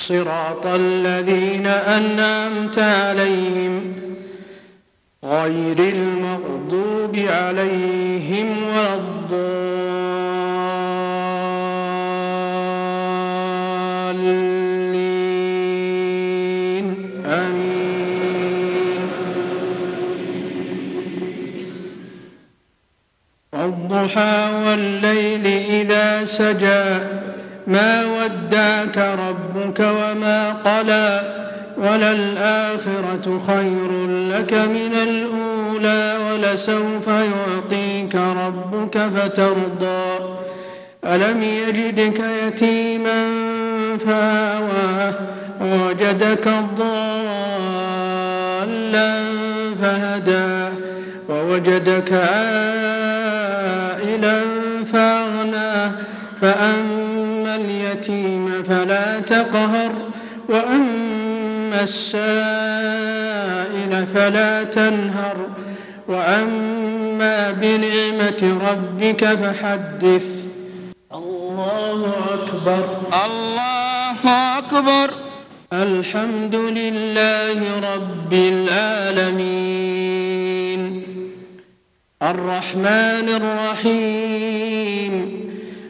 صراط الذين أنعمت عليهم غير المغضوب عليهم ولا الضالين. آمين. والضحى والليل إذا سجى ما ودعك ربك وما قلى وللآخرة خير لك من الأولى ولسوف يعطيك ربك فترضى. ألم يجدك يتيما فآوى ووجدك ضالا فهدى ووجدك عائلا فأغنى فأما اليتيم فلا تقهر وأما السائل فلا تنهر. وأما بنعمة ربك فحدث. الله أكبر. الله أكبر. الحمد لله رب العالمين. الرحمن الرحيم.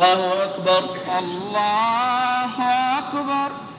الله أكبر. الله أكبر.